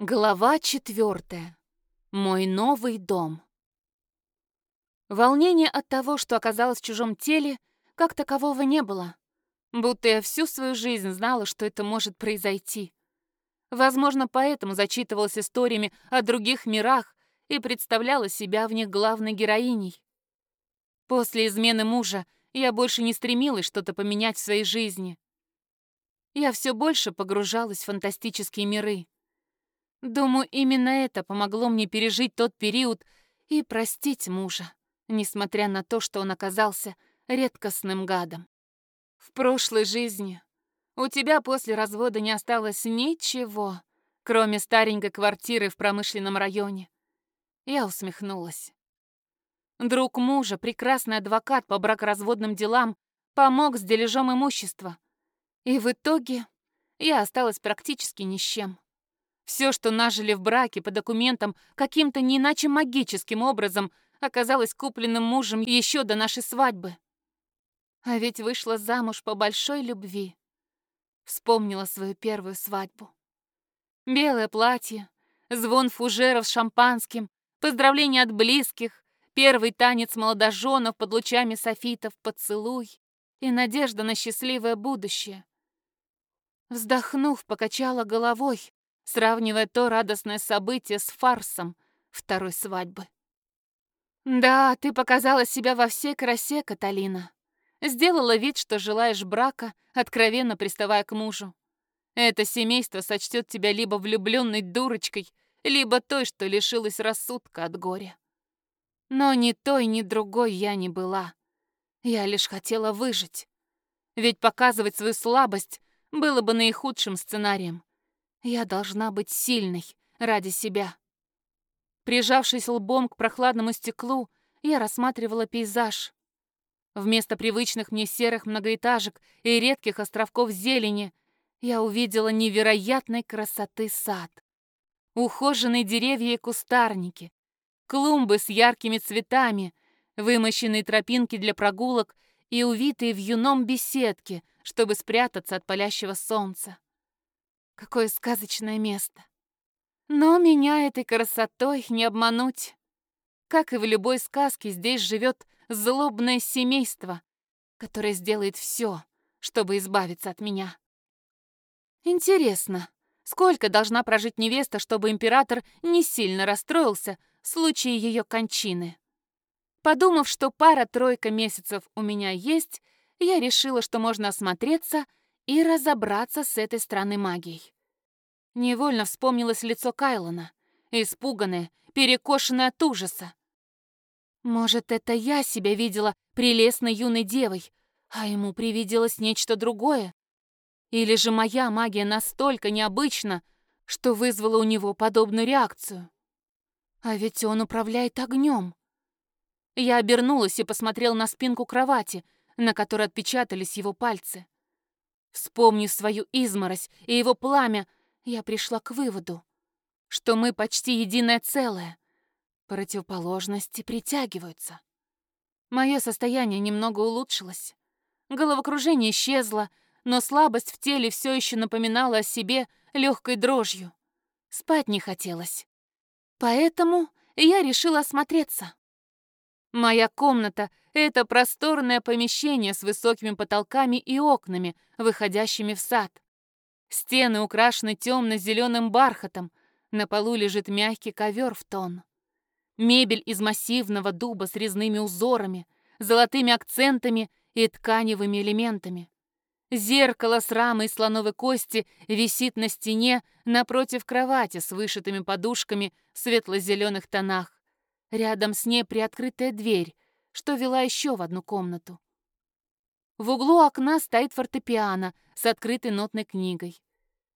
Глава четвертая. Мой новый дом. Волнения от того, что оказалась в чужом теле, как такового не было. Будто я всю свою жизнь знала, что это может произойти. Возможно, поэтому зачитывалась историями о других мирах и представляла себя в них главной героиней. После измены мужа я больше не стремилась что-то поменять в своей жизни. Я все больше погружалась в фантастические миры. Думаю, именно это помогло мне пережить тот период и простить мужа, несмотря на то, что он оказался редкостным гадом. В прошлой жизни у тебя после развода не осталось ничего, кроме старенькой квартиры в промышленном районе. Я усмехнулась. Друг мужа, прекрасный адвокат по бракоразводным делам, помог с дележом имущества. И в итоге я осталась практически ни с чем. Все, что нажили в браке по документам, каким-то не иначе магическим образом оказалось купленным мужем еще до нашей свадьбы. А ведь вышла замуж по большой любви. Вспомнила свою первую свадьбу. Белое платье, звон фужеров с шампанским, поздравления от близких, первый танец молодоженов под лучами софитов, поцелуй и надежда на счастливое будущее. Вздохнув, покачала головой, сравнивая то радостное событие с фарсом второй свадьбы. «Да, ты показала себя во всей красе, Каталина. Сделала вид, что желаешь брака, откровенно приставая к мужу. Это семейство сочтет тебя либо влюбленной дурочкой, либо той, что лишилась рассудка от горя. Но ни той, ни другой я не была. Я лишь хотела выжить. Ведь показывать свою слабость было бы наихудшим сценарием. Я должна быть сильной ради себя. Прижавшись лбом к прохладному стеклу, я рассматривала пейзаж. Вместо привычных мне серых многоэтажек и редких островков зелени я увидела невероятной красоты сад. Ухоженные деревья и кустарники, клумбы с яркими цветами, вымощенные тропинки для прогулок и увитые вьюном беседки, чтобы спрятаться от палящего солнца. Какое сказочное место. Но меня этой красотой не обмануть. Как и в любой сказке, здесь живет злобное семейство, которое сделает все, чтобы избавиться от меня. Интересно, сколько должна прожить невеста, чтобы император не сильно расстроился в случае ее кончины? Подумав, что пара-тройка месяцев у меня есть, я решила, что можно осмотреться и разобраться с этой странной магией. Невольно вспомнилось лицо Кайлона, испуганное, перекошенное от ужаса. Может, это я себя видела прелестной юной девой, а ему привиделось нечто другое? Или же моя магия настолько необычна, что вызвала у него подобную реакцию? А ведь он управляет огнем. Я обернулась и посмотрел на спинку кровати, на которой отпечатались его пальцы. Вспомнив свою изморозь и его пламя, я пришла к выводу, что мы почти единое целое. Противоположности притягиваются. Мое состояние немного улучшилось. Головокружение исчезло, но слабость в теле все еще напоминала о себе легкой дрожью. Спать не хотелось. Поэтому я решила осмотреться. Моя комната — это просторное помещение с высокими потолками и окнами, выходящими в сад. Стены украшены темно-зеленым бархатом, на полу лежит мягкий ковер в тон. Мебель из массивного дуба с резными узорами, золотыми акцентами и тканевыми элементами. Зеркало с рамой слоновой кости висит на стене напротив кровати с вышитыми подушками в светло-зеленых тонах. Рядом с ней приоткрытая дверь, что вела еще в одну комнату. В углу окна стоит фортепиано с открытой нотной книгой.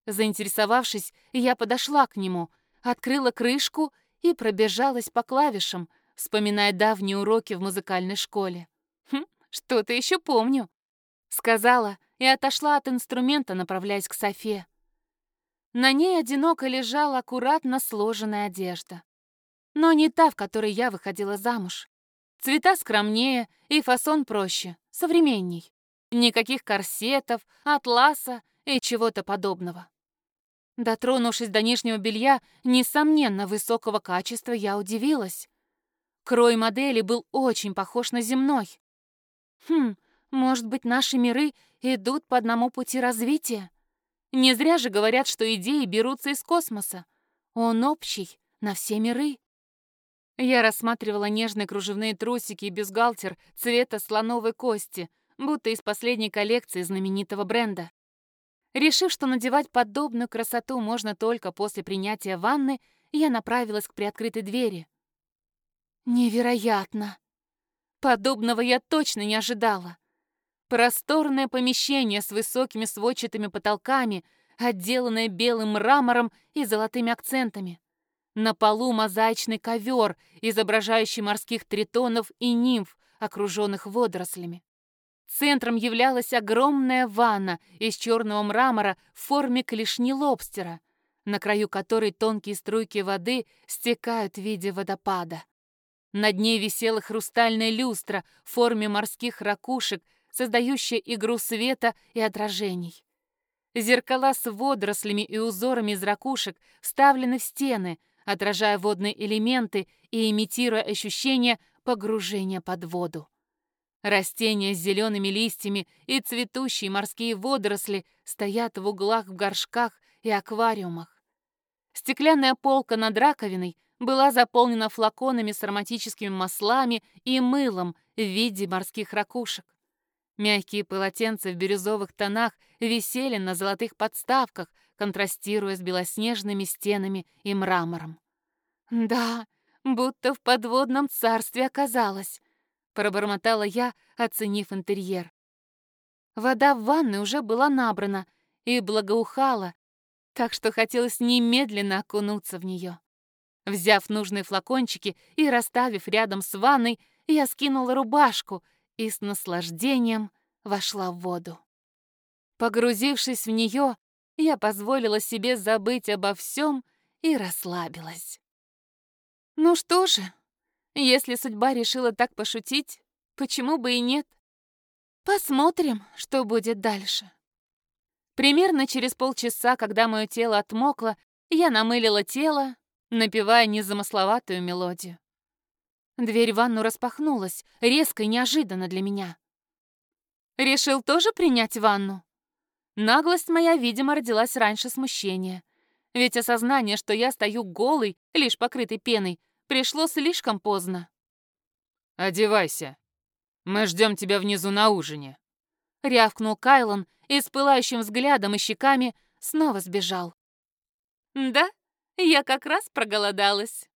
Заинтересовавшись, я подошла к нему, открыла крышку и пробежалась по клавишам, вспоминая давние уроки в музыкальной школе. «Хм, что-то еще помню», — сказала и отошла от инструмента, направляясь к Софе. На ней одиноко лежала аккуратно сложенная одежда. Но не та, в которой я выходила замуж. Цвета скромнее и фасон проще, современней. Никаких корсетов, атласа и чего-то подобного. Дотронувшись до нижнего белья, несомненно, высокого качества, я удивилась. Крой модели был очень похож на земной. Хм, может быть, наши миры идут по одному пути развития? Не зря же говорят, что идеи берутся из космоса. Он общий, на все миры. Я рассматривала нежные кружевные трусики и бюстгальтер цвета слоновой кости, будто из последней коллекции знаменитого бренда. Решив, что надевать подобную красоту можно только после принятия ванны, я направилась к приоткрытой двери. Невероятно! Подобного я точно не ожидала. Просторное помещение с высокими сводчатыми потолками, отделанное белым мрамором и золотыми акцентами. На полу мозаичный ковер, изображающий морских тритонов и нимф, окруженных водорослями. Центром являлась огромная ванна из черного мрамора в форме клешни лобстера, на краю которой тонкие струйки воды стекают в виде водопада. На дне висела хрустальная люстра в форме морских ракушек, создающая игру света и отражений. Зеркала с водорослями и узорами из ракушек вставлены в стены, отражая водные элементы и имитируя ощущение погружения под воду. Растения с зелеными листьями и цветущие морские водоросли стоят в углах в горшках и аквариумах. Стеклянная полка над раковиной была заполнена флаконами с ароматическими маслами и мылом в виде морских ракушек. Мягкие полотенца в бирюзовых тонах висели на золотых подставках, контрастируя с белоснежными стенами и мрамором. «Да, будто в подводном царстве оказалось», — пробормотала я, оценив интерьер. Вода в ванной уже была набрана и благоухала, так что хотелось немедленно окунуться в нее. Взяв нужные флакончики и расставив рядом с ванной, я скинула рубашку и с наслаждением вошла в воду. Погрузившись в нее, я позволила себе забыть обо всем и расслабилась. Ну что же, если судьба решила так пошутить, почему бы и нет? Посмотрим, что будет дальше. Примерно через полчаса, когда мое тело отмокло, я намылила тело, напевая незамысловатую мелодию. Дверь в ванну распахнулась, резко и неожиданно для меня. «Решил тоже принять ванну?» Наглость моя, видимо, родилась раньше смущения. Ведь осознание, что я стою голый, лишь покрытой пеной, пришло слишком поздно. «Одевайся. Мы ждем тебя внизу на ужине», — рявкнул Кайлон и с пылающим взглядом и щеками снова сбежал. «Да, я как раз проголодалась».